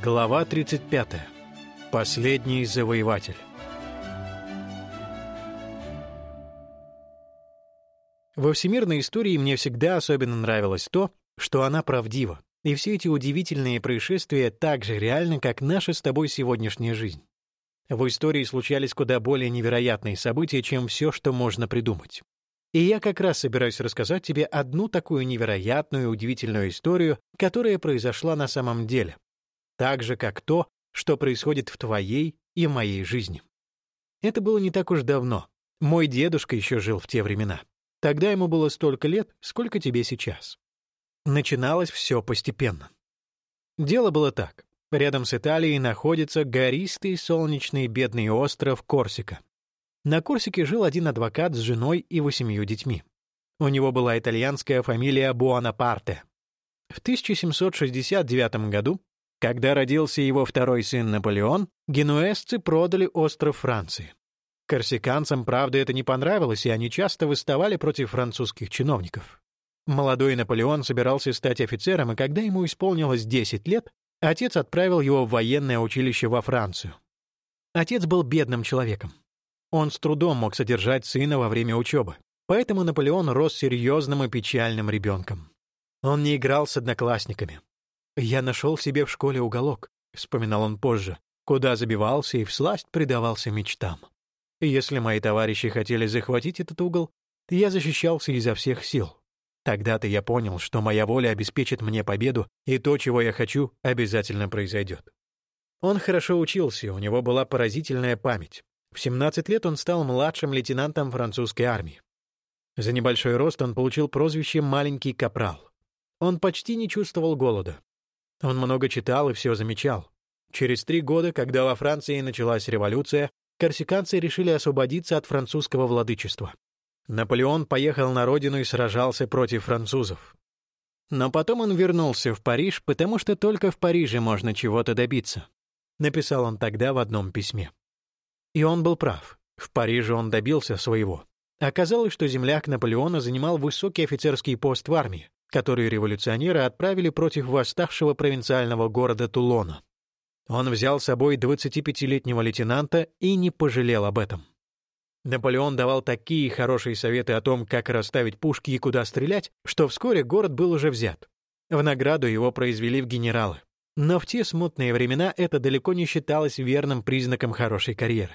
Глава 35. Последний завоеватель. Во всемирной истории мне всегда особенно нравилось то, что она правдива, и все эти удивительные происшествия так же реальны, как наша с тобой сегодняшняя жизнь. В истории случались куда более невероятные события, чем все, что можно придумать. И я как раз собираюсь рассказать тебе одну такую невероятную и удивительную историю, которая произошла на самом деле — так же, как то, что происходит в твоей и моей жизни. Это было не так уж давно. Мой дедушка еще жил в те времена. Тогда ему было столько лет, сколько тебе сейчас. Начиналось все постепенно. Дело было так. Рядом с Италией находится гористый солнечный бедный остров Корсика. На Корсике жил один адвокат с женой и восемью детьми. У него была итальянская фамилия Буонапарте. В 1769 году когда родился его второй сын Наполеон, генуэзцы продали остров Франции. Корсиканцам, правда, это не понравилось, и они часто выставали против французских чиновников. Молодой Наполеон собирался стать офицером, и когда ему исполнилось 10 лет, отец отправил его в военное училище во Францию. Отец был бедным человеком. Он с трудом мог содержать сына во время учебы, поэтому Наполеон рос серьезным и печальным ребенком. Он не играл с одноклассниками, «Я нашел себе в школе уголок», — вспоминал он позже, куда забивался и всласть предавался мечтам. Если мои товарищи хотели захватить этот угол, я защищался изо всех сил. Тогда-то я понял, что моя воля обеспечит мне победу, и то, чего я хочу, обязательно произойдет. Он хорошо учился, у него была поразительная память. В 17 лет он стал младшим лейтенантом французской армии. За небольшой рост он получил прозвище «маленький капрал». Он почти не чувствовал голода. Он много читал и все замечал. Через три года, когда во Франции началась революция, корсиканцы решили освободиться от французского владычества. Наполеон поехал на родину и сражался против французов. Но потом он вернулся в Париж, потому что только в Париже можно чего-то добиться. Написал он тогда в одном письме. И он был прав. В Париже он добился своего. Оказалось, что земляк Наполеона занимал высокий офицерский пост в армии, который революционеры отправили против восставшего провинциального города Тулона. Он взял с собой 25-летнего лейтенанта и не пожалел об этом. Наполеон давал такие хорошие советы о том, как расставить пушки и куда стрелять, что вскоре город был уже взят. В награду его произвели в генералы. Но в те смутные времена это далеко не считалось верным признаком хорошей карьеры.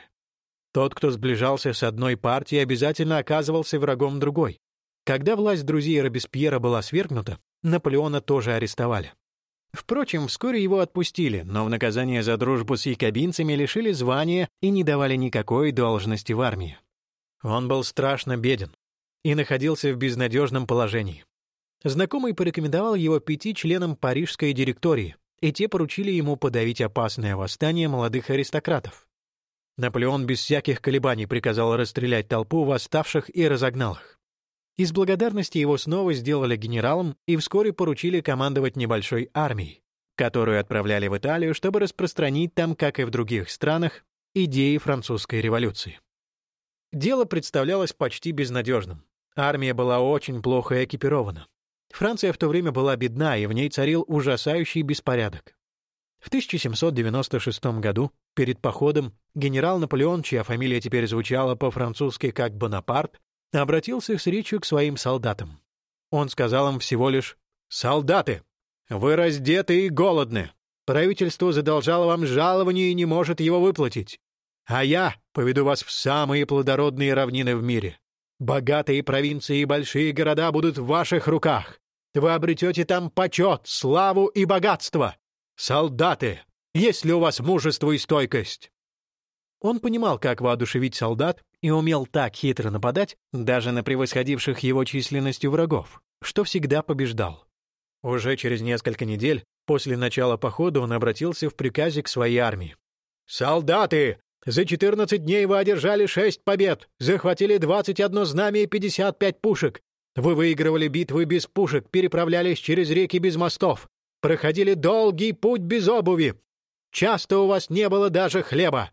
Тот, кто сближался с одной партией, обязательно оказывался врагом другой. Когда власть друзей Робеспьера была свергнута, Наполеона тоже арестовали. Впрочем, вскоре его отпустили, но в наказание за дружбу с якобинцами лишили звания и не давали никакой должности в армии. Он был страшно беден и находился в безнадежном положении. Знакомый порекомендовал его пяти членам парижской директории, и те поручили ему подавить опасное восстание молодых аристократов. Наполеон без всяких колебаний приказал расстрелять толпу восставших и разогнал их. Из благодарности его снова сделали генералом и вскоре поручили командовать небольшой армией, которую отправляли в Италию, чтобы распространить там, как и в других странах, идеи французской революции. Дело представлялось почти безнадежным. Армия была очень плохо экипирована. Франция в то время была бедна, и в ней царил ужасающий беспорядок. В 1796 году, перед походом, генерал Наполеон, чья фамилия теперь звучала по-французски как Бонапарт, обратился с речью к своим солдатам. Он сказал им всего лишь «Солдаты, вы раздеты и голодны. Правительство задолжало вам жалование и не может его выплатить. А я поведу вас в самые плодородные равнины в мире. Богатые провинции и большие города будут в ваших руках. Вы обретете там почет, славу и богатство. Солдаты, есть ли у вас мужество и стойкость?» Он понимал, как воодушевить солдат, и умел так хитро нападать даже на превосходивших его численностью врагов, что всегда побеждал. Уже через несколько недель после начала похода он обратился в приказе к своей армии. «Солдаты! За 14 дней вы одержали 6 побед, захватили 21 знамя и 55 пушек. Вы выигрывали битвы без пушек, переправлялись через реки без мостов, проходили долгий путь без обуви. Часто у вас не было даже хлеба.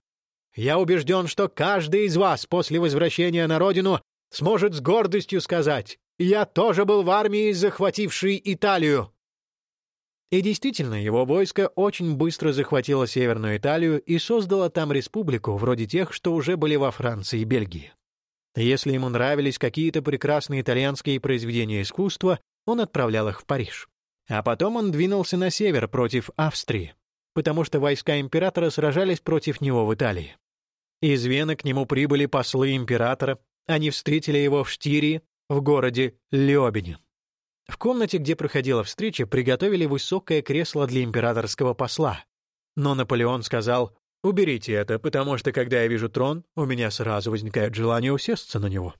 Я убежден, что каждый из вас после возвращения на родину сможет с гордостью сказать «Я тоже был в армии, захватившей Италию». И действительно, его войско очень быстро захватило Северную Италию и создало там республику, вроде тех, что уже были во Франции и Бельгии. Если ему нравились какие-то прекрасные итальянские произведения искусства, он отправлял их в Париж. А потом он двинулся на север против Австрии, потому что войска императора сражались против него в Италии. Из Вены к нему прибыли послы императора, они встретили его в Штирии, в городе Лёбене. В комнате, где проходила встреча, приготовили высокое кресло для императорского посла. Но Наполеон сказал, «Уберите это, потому что, когда я вижу трон, у меня сразу возникает желание усесться на него».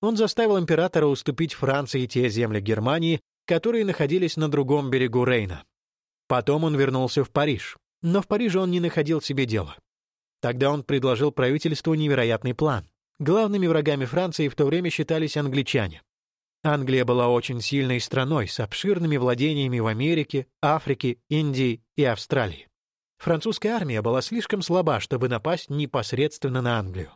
Он заставил императора уступить Франции те земли Германии, которые находились на другом берегу Рейна. Потом он вернулся в Париж, но в Париже он не находил себе дела. Тогда он предложил правительству невероятный план. Главными врагами Франции в то время считались англичане. Англия была очень сильной страной с обширными владениями в Америке, Африке, Индии и Австралии. Французская армия была слишком слаба, чтобы напасть непосредственно на Англию.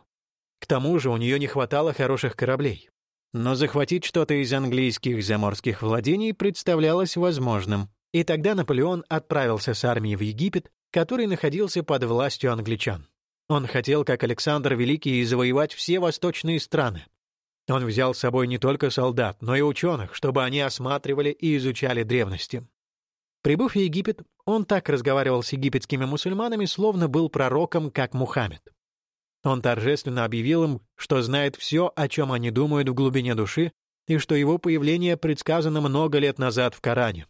К тому же у нее не хватало хороших кораблей. Но захватить что-то из английских заморских владений представлялось возможным, и тогда Наполеон отправился с армией в Египет, который находился под властью англичан. Он хотел, как Александр Великий, завоевать все восточные страны, он взял с собой не только солдат, но и ученых, чтобы они осматривали и изучали древности. Прибыв в Египет, он так разговаривал с египетскими мусульманами, словно был пророком, как Мухаммед. Он торжественно объявил им, что знает все, о чем они думают в глубине души, и что его появление предсказано много лет назад в Коране.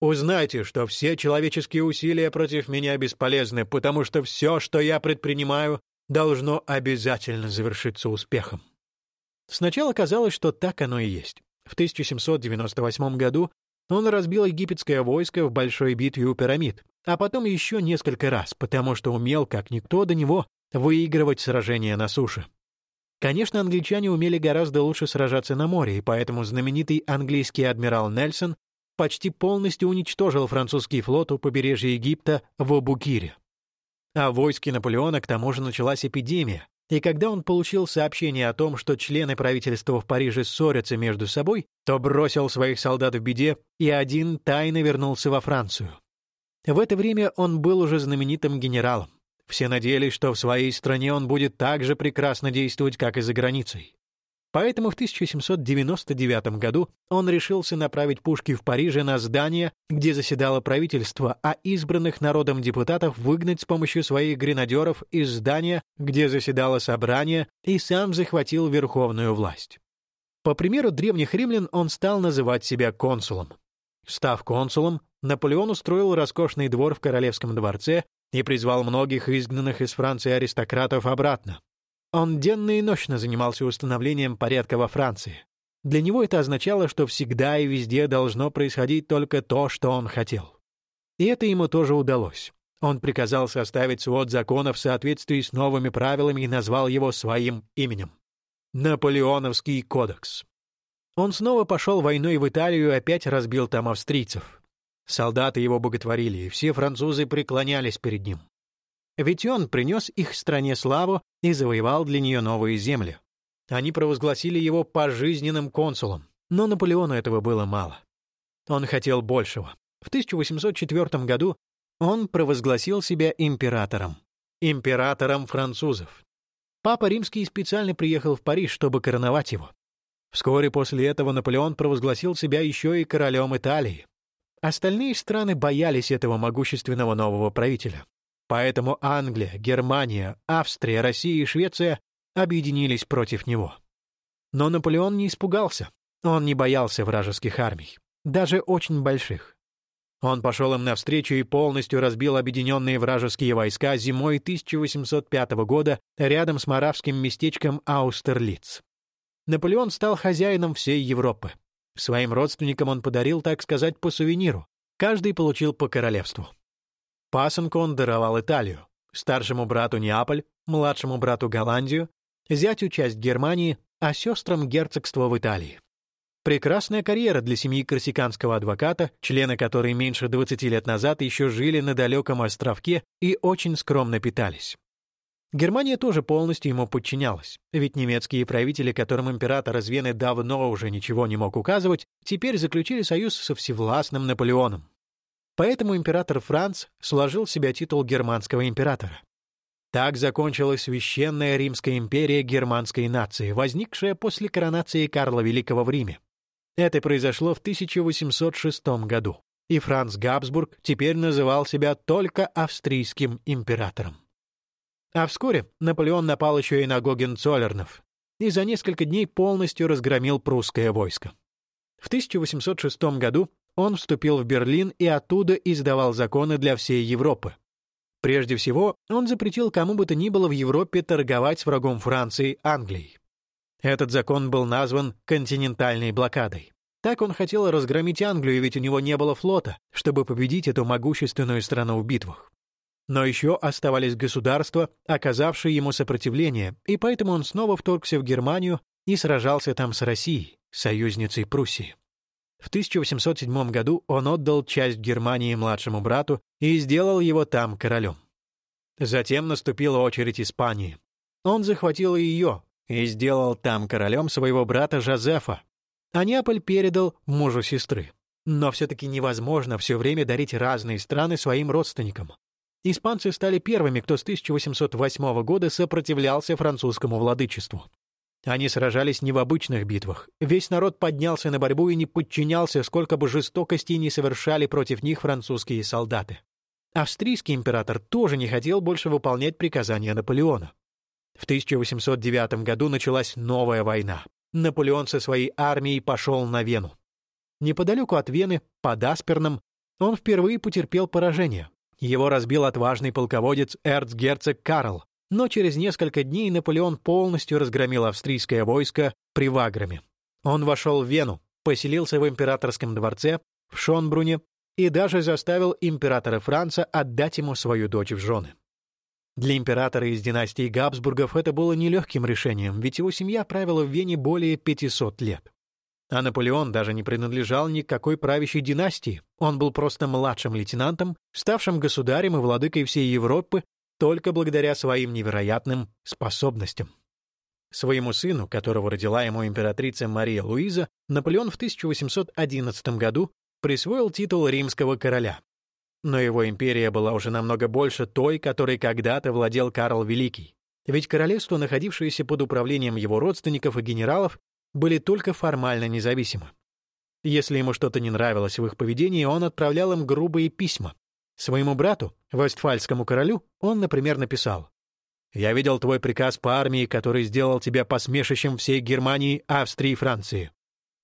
«Узнайте, что все человеческие усилия против меня бесполезны, потому что все, что я предпринимаю, должно обязательно завершиться успехом». Сначала казалось, что так оно и есть. В 1798 году он разбил египетское войско в большой битве у пирамид, а потом еще несколько раз, потому что умел, как никто до него, выигрывать сражения на суше. Конечно, англичане умели гораздо лучше сражаться на море, и поэтому знаменитый английский адмирал Нельсон почти полностью уничтожил французский флот у побережья Египта в Абукире. А в войске Наполеона к тому же началась эпидемия, и когда он получил сообщение о том, что члены правительства в Париже ссорятся между собой, то бросил своих солдат в беде и один тайно вернулся во Францию. В это время он был уже знаменитым генералом. Все надеялись, что в своей стране он будет так же прекрасно действовать, как и за границей. Поэтому в 1799 году он решился направить пушки в Париже на здание, где заседало правительство, а избранных народом депутатов выгнать с помощью своих гренадеров из здания, где заседало собрание, и сам захватил верховную власть. По примеру древних римлян он стал называть себя консулом. Став консулом, Наполеон устроил роскошный двор в королевском дворце и призвал многих изгнанных из Франции аристократов обратно. Он денно и ночно занимался установлением порядка во Франции. Для него это означало, что всегда и везде должно происходить только то, что он хотел. И это ему тоже удалось. Он приказал составить свод законов в соответствии с новыми правилами и назвал его своим именем. Наполеоновский кодекс. Он снова пошел войной в Италию и опять разбил там австрийцев. Солдаты его боготворили, и все французы преклонялись перед ним. Ведь он принес их стране славу и завоевал для нее новые земли. Они провозгласили его пожизненным консулом, но Наполеону этого было мало. Он хотел большего. В 1804 году он провозгласил себя императором. Императором французов. Папа Римский специально приехал в Париж, чтобы короновать его. Вскоре после этого Наполеон провозгласил себя еще и королем Италии. Остальные страны боялись этого могущественного нового правителя. Поэтому Англия, Германия, Австрия, Россия и Швеция объединились против него. Но Наполеон не испугался. Он не боялся вражеских армий, даже очень больших. Он пошел им навстречу и полностью разбил объединенные вражеские войска зимой 1805 года рядом с маравским местечком Аустерлиц. Наполеон стал хозяином всей Европы. Своим родственникам он подарил, так сказать, по сувениру. Каждый получил по королевству. Пасынку он даровал Италию, старшему брату Неаполь, младшему брату Голландию, зятю часть Германии, а сестрам герцогство в Италии. Прекрасная карьера для семьи корсиканского адвоката, члены которой меньше 20 лет назад еще жили на далеком островке и очень скромно питались. Германия тоже полностью ему подчинялась, ведь немецкие правители, которым император из Вены давно уже ничего не мог указывать, теперь заключили союз со всевластным Наполеоном. Поэтому император Франц сложил в себя титул германского императора. Так закончилась священная Римская империя германской нации, возникшая после коронации Карла Великого в Риме. Это произошло в 1806 году, и Франц Габсбург теперь называл себя только австрийским императором. А вскоре Наполеон напал еще и на Гогенцоллернов и за несколько дней полностью разгромил прусское войско. В 1806 году он вступил в Берлин и оттуда издавал законы для всей Европы. Прежде всего, он запретил кому бы то ни было в Европе торговать с врагом Франции Англией. Этот закон был назван «континентальной блокадой». Так он хотел разгромить Англию, ведь у него не было флота, чтобы победить эту могущественную страну в битвах. Но еще оставались государства, оказавшие ему сопротивление, и поэтому он снова вторгся в Германию и сражался там с Россией, союзницей Пруссии. В 1807 году он отдал часть Германии младшему брату и сделал его там королем. Затем наступила очередь Испании. Он захватил ее и сделал там королем своего брата Жозефа, а Неаполь передал мужу сестры. Но все-таки невозможно все время дарить разные страны своим родственникам. Испанцы стали первыми, кто с 1808 года сопротивлялся французскому владычеству. Они сражались не в обычных битвах. Весь народ поднялся на борьбу и не подчинялся, сколько бы жестокостей не совершали против них французские солдаты. Австрийский император тоже не хотел больше выполнять приказания Наполеона. В 1809 году началась новая война. Наполеон со своей армией пошел на Вену. Неподалеку от Вены, под Асперном, он впервые потерпел поражение. Его разбил отважный полководец эрцгерцог Карл, но через несколько дней Наполеон полностью разгромил австрийское войско при Ваграме. Он вошел в Вену, поселился в императорском дворце в Шонбруне и даже заставил императора Франца отдать ему свою дочь в жены. Для императора из династии Габсбургов это было нелегким решением, ведь его семья правила в Вене более 500 лет. А Наполеон даже не принадлежал ни к какой правящей династии, он был просто младшим лейтенантом, ставшим государем и владыкой всей Европы только благодаря своим невероятным способностям. Своему сыну, которого родила ему императрица Мария Луиза, Наполеон в 1811 году присвоил титул римского короля. Но его империя была уже намного больше той, которой когда-то владел Карл Великий. Ведь королевства, находившиеся под управлением его родственников и генералов, были только формально независимы. Если ему что-то не нравилось в их поведении, он отправлял им грубые письма, Своему брату, Вестфальскому королю, он, например, написал «Я видел твой приказ по армии, который сделал тебя посмешищем всей Германии, Австрии и Франции.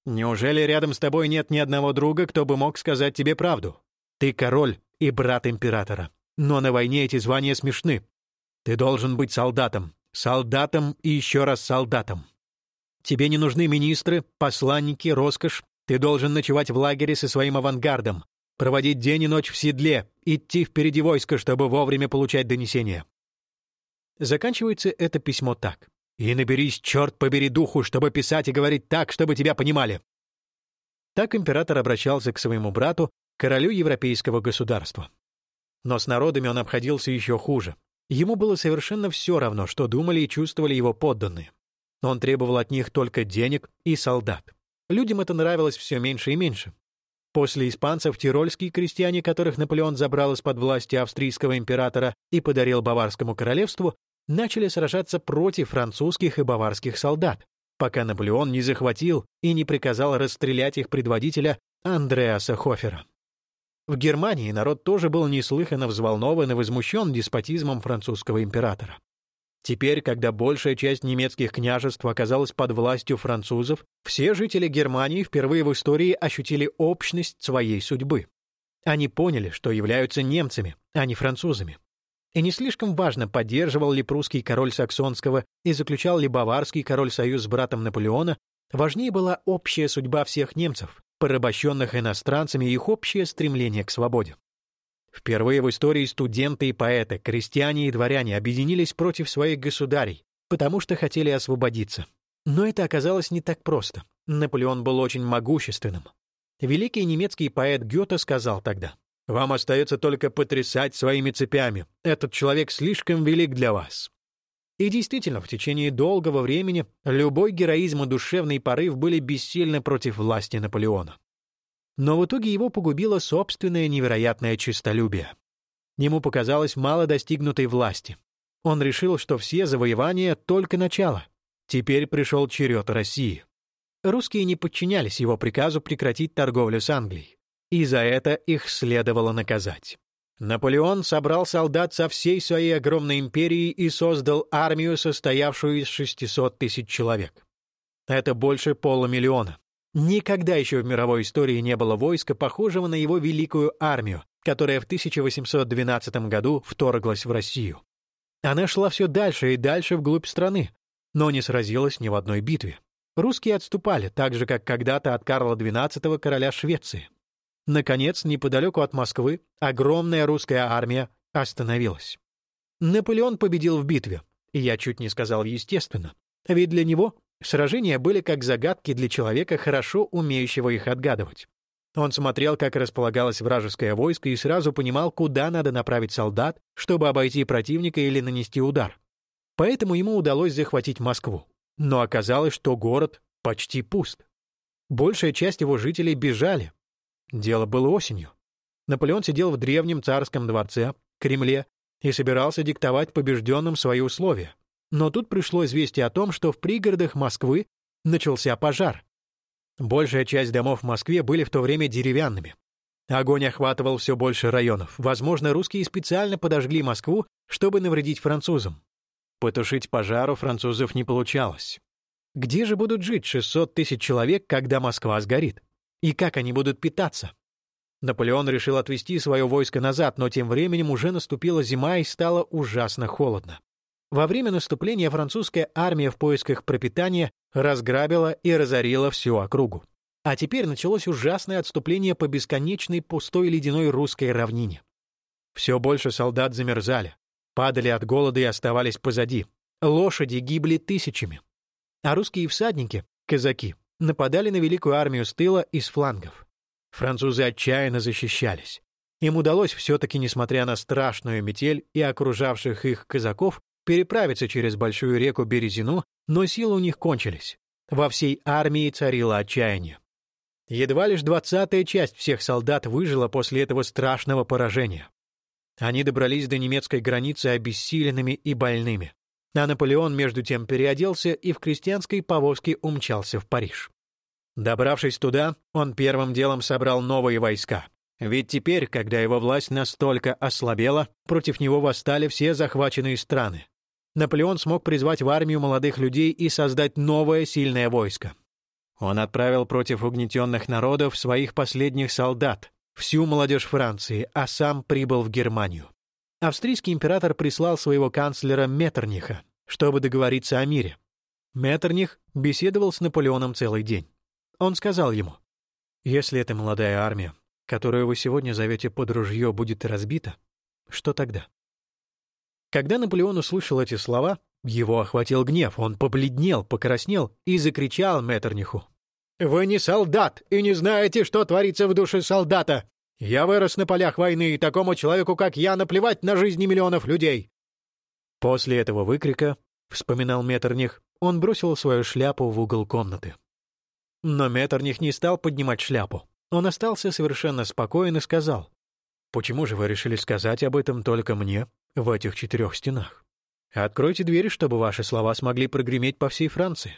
Неужели рядом с тобой нет ни одного друга, кто бы мог сказать тебе правду? Ты король и брат императора. Но на войне эти звания смешны. Ты должен быть солдатом, солдатом и еще раз солдатом. Тебе не нужны министры, посланники, роскошь. Ты должен ночевать в лагере со своим авангардом, проводить день и ночь в седле, идти впереди войска, чтобы вовремя получать донесения. Заканчивается это письмо так. «И наберись, черт побери духу, чтобы писать и говорить так, чтобы тебя понимали». Так император обращался к своему брату, королю европейского государства. Но с народами он обходился еще хуже. Ему было совершенно все равно, что думали и чувствовали его подданные. Он требовал от них только денег и солдат. Людям это нравилось все меньше и меньше. После испанцев тирольские крестьяне, которых Наполеон забрал из-под власти австрийского императора и подарил Баварскому королевству, начали сражаться против французских и баварских солдат, пока Наполеон не захватил и не приказал расстрелять их предводителя Андреаса Хофера. В Германии народ тоже был неслыханно взволнован и возмущен деспотизмом французского императора. Теперь, когда большая часть немецких княжеств оказалась под властью французов, все жители Германии впервые в истории ощутили общность своей судьбы. Они поняли, что являются немцами, а не французами. И не слишком важно, поддерживал ли прусский король саксонского и заключал ли баварский король союз с братом Наполеона, важнее была общая судьба всех немцев, порабощенных иностранцами и их общее стремление к свободе. Впервые в истории студенты и поэты, крестьяне и дворяне объединились против своих государей, потому что хотели освободиться. Но это оказалось не так просто. Наполеон был очень могущественным. Великий немецкий поэт Гёте сказал тогда, «Вам остается только потрясать своими цепями. Этот человек слишком велик для вас». И действительно, в течение долгого времени любой героизм и душевный порыв были бессильны против власти Наполеона. Но в итоге его погубило собственное невероятное честолюбие. Ему показалось мало достигнутой власти. Он решил, что все завоевания — только начало. Теперь пришел черед России. Русские не подчинялись его приказу прекратить торговлю с Англией, и за это их следовало наказать. Наполеон собрал солдат со всей своей огромной империи и создал армию, состоявшую из 600 тысяч человек. Это больше полумиллиона. Никогда еще в мировой истории не было войска, похожего на его великую армию, которая в 1812 году вторглась в Россию. Она шла все дальше и дальше вглубь страны, но не сразилась ни в одной битве. Русские отступали, так же, как когда-то от Карла XII, короля Швеции. Наконец, неподалеку от Москвы, огромная русская армия остановилась. Наполеон победил в битве, и я чуть не сказал естественно, ведь для него сражения были как загадки для человека, хорошо умеющего их отгадывать. Он смотрел, как располагалось вражеское войско, и сразу понимал, куда надо направить солдат, чтобы обойти противника или нанести удар. Поэтому ему удалось захватить Москву. Но оказалось, что город почти пуст. Большая часть его жителей бежали, Дело было осенью. Наполеон сидел в древнем царском дворце, Кремле, и собирался диктовать побежденным свои условия. Но тут пришло известие о том, что в пригородах Москвы начался пожар. Большая часть домов в Москве были в то время деревянными. Огонь охватывал все больше районов. Возможно, русские специально подожгли Москву, чтобы навредить французам. Потушить пожар у французов не получалось. Где же будут жить 600 тысяч человек, когда Москва сгорит? И как они будут питаться? Наполеон решил отвести свое войско назад, но тем временем уже наступила зима и стало ужасно холодно. Во время наступления французская армия в поисках пропитания разграбила и разорила всю округу. А теперь началось ужасное отступление по бесконечной пустой ледяной русской равнине. Все больше солдат замерзали, падали от голода и оставались позади. Лошади гибли тысячами. А русские всадники, казаки, нападали на великую армию с тыла и с флангов. Французы отчаянно защищались. Им удалось все-таки, несмотря на страшную метель и окружавших их казаков, переправиться через большую реку Березину, но силы у них кончились. Во всей армии царило отчаяние. Едва лишь двадцатая часть всех солдат выжила после этого страшного поражения. Они добрались до немецкой границы обессиленными и больными а Наполеон, между тем, переоделся и в крестьянской повозке умчался в Париж. Добравшись туда, он первым делом собрал новые войска. Ведь теперь, когда его власть настолько ослабела, против него восстали все захваченные страны. Наполеон смог призвать в армию молодых людей и создать новое сильное войско. Он отправил против угнетенных народов своих последних солдат, всю молодежь Франции, а сам прибыл в Германию австрийский император прислал своего канцлера Меттерниха, чтобы договориться о мире. Меттерних беседовал с Наполеоном целый день. Он сказал ему, «Если эта молодая армия, которую вы сегодня зовете под ружье, будет разбита, что тогда?» Когда Наполеон услышал эти слова, его охватил гнев, он побледнел, покраснел и закричал Меттерниху. «Вы не солдат и не знаете, что творится в душе солдата! Я вырос на полях войны, и такому человеку, как я, наплевать на жизни миллионов людей!» После этого выкрика, вспоминал Меттерних, он бросил свою шляпу в угол комнаты. Но Меттерних не стал поднимать шляпу. Он остался совершенно спокоен и сказал, «Почему же вы решили сказать об этом только мне, в этих четырех стенах? Откройте двери, чтобы ваши слова смогли прогреметь по всей Франции».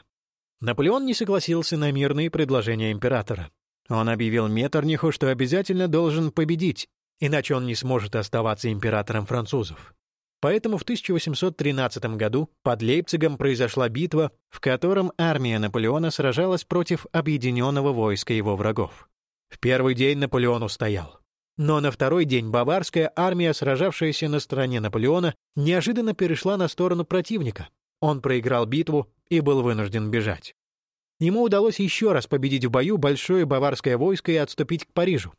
Наполеон не согласился на мирные предложения императора. Он объявил Меттерниху, что обязательно должен победить, иначе он не сможет оставаться императором французов. Поэтому в 1813 году под Лейпцигом произошла битва, в котором армия Наполеона сражалась против объединенного войска его врагов. В первый день Наполеон устоял. Но на второй день баварская армия, сражавшаяся на стороне Наполеона, неожиданно перешла на сторону противника. Он проиграл битву и был вынужден бежать. Ему удалось еще раз победить в бою большое баварское войско и отступить к Парижу.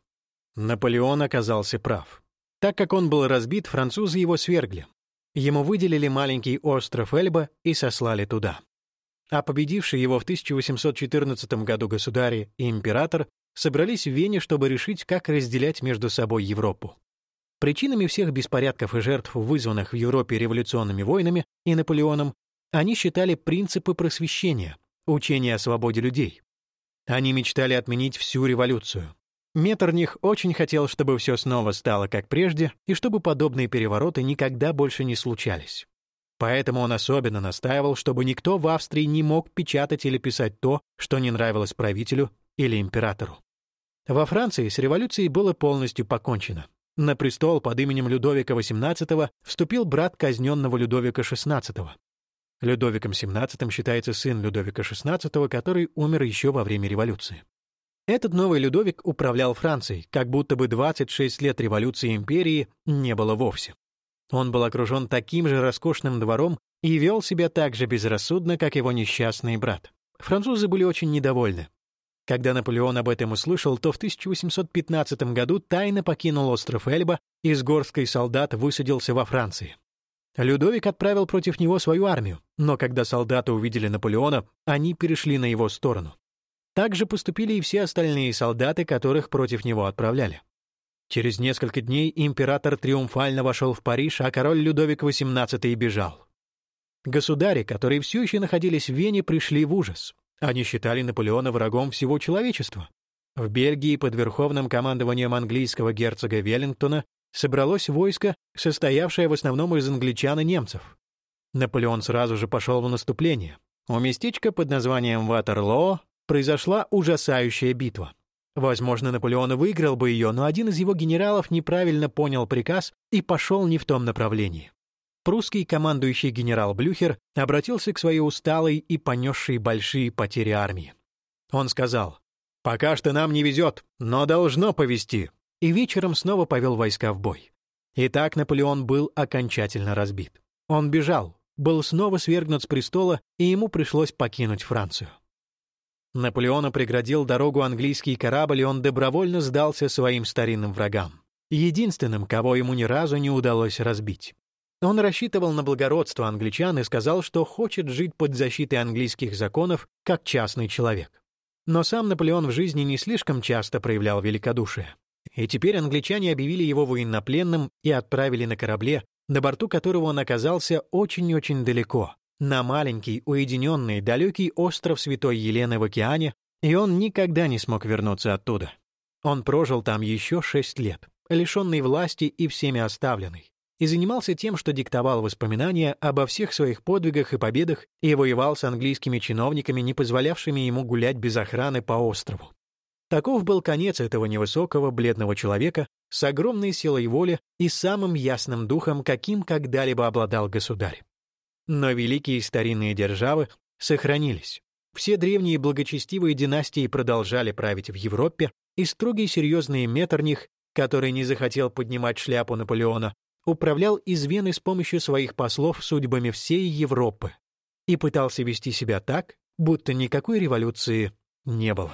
Наполеон оказался прав. Так как он был разбит, французы его свергли. Ему выделили маленький остров Эльба и сослали туда. А победившие его в 1814 году государи и император собрались в Вене, чтобы решить, как разделять между собой Европу. Причинами всех беспорядков и жертв, вызванных в Европе революционными войнами и Наполеоном, они считали принципы просвещения, учение о свободе людей. Они мечтали отменить всю революцию. Меттерних очень хотел, чтобы все снова стало как прежде и чтобы подобные перевороты никогда больше не случались. Поэтому он особенно настаивал, чтобы никто в Австрии не мог печатать или писать то, что не нравилось правителю или императору. Во Франции с революцией было полностью покончено. На престол под именем Людовика XVIII вступил брат казненного Людовика XVI. Людовиком XVII считается сын Людовика XVI, который умер еще во время революции. Этот новый Людовик управлял Францией, как будто бы 26 лет революции империи не было вовсе. Он был окружен таким же роскошным двором и вел себя так же безрассудно, как его несчастный брат. Французы были очень недовольны. Когда Наполеон об этом услышал, то в 1815 году тайно покинул остров Эльба и с горской солдат высадился во Франции. Людовик отправил против него свою армию, но когда солдаты увидели Наполеона, они перешли на его сторону. Так же поступили и все остальные солдаты, которых против него отправляли. Через несколько дней император триумфально вошел в Париж, а король Людовик XVIII бежал. Государи, которые все еще находились в Вене, пришли в ужас. Они считали Наполеона врагом всего человечества. В Бельгии под верховным командованием английского герцога Веллингтона собралось войско, состоявшее в основном из англичан и немцев. Наполеон сразу же пошел в наступление. У местечка под названием Ватерлоо произошла ужасающая битва. Возможно, Наполеон выиграл бы ее, но один из его генералов неправильно понял приказ и пошел не в том направлении. Прусский командующий генерал Блюхер обратился к своей усталой и понесшей большие потери армии. Он сказал, «Пока что нам не везет, но должно повезти», и вечером снова повел войска в бой. И так Наполеон был окончательно разбит. Он бежал, был снова свергнут с престола, и ему пришлось покинуть Францию. Наполеону преградил дорогу английский корабль, и он добровольно сдался своим старинным врагам. Единственным, кого ему ни разу не удалось разбить. Он рассчитывал на благородство англичан и сказал, что хочет жить под защитой английских законов как частный человек. Но сам Наполеон в жизни не слишком часто проявлял великодушие. И теперь англичане объявили его военнопленным и отправили на корабле, на борту которого он оказался очень-очень далеко, на маленький, уединенный, далекий остров Святой Елены в океане, и он никогда не смог вернуться оттуда. Он прожил там еще шесть лет, лишенный власти и всеми оставленный, и занимался тем, что диктовал воспоминания обо всех своих подвигах и победах и воевал с английскими чиновниками, не позволявшими ему гулять без охраны по острову. Таков был конец этого невысокого, бледного человека с огромной силой воли и самым ясным духом, каким когда-либо обладал государь. Но великие старинные державы сохранились. Все древние благочестивые династии продолжали править в Европе, и строгий серьезный Меттерних, который не захотел поднимать шляпу Наполеона, управлял из Вены с помощью своих послов судьбами всей Европы и пытался вести себя так, будто никакой революции не было.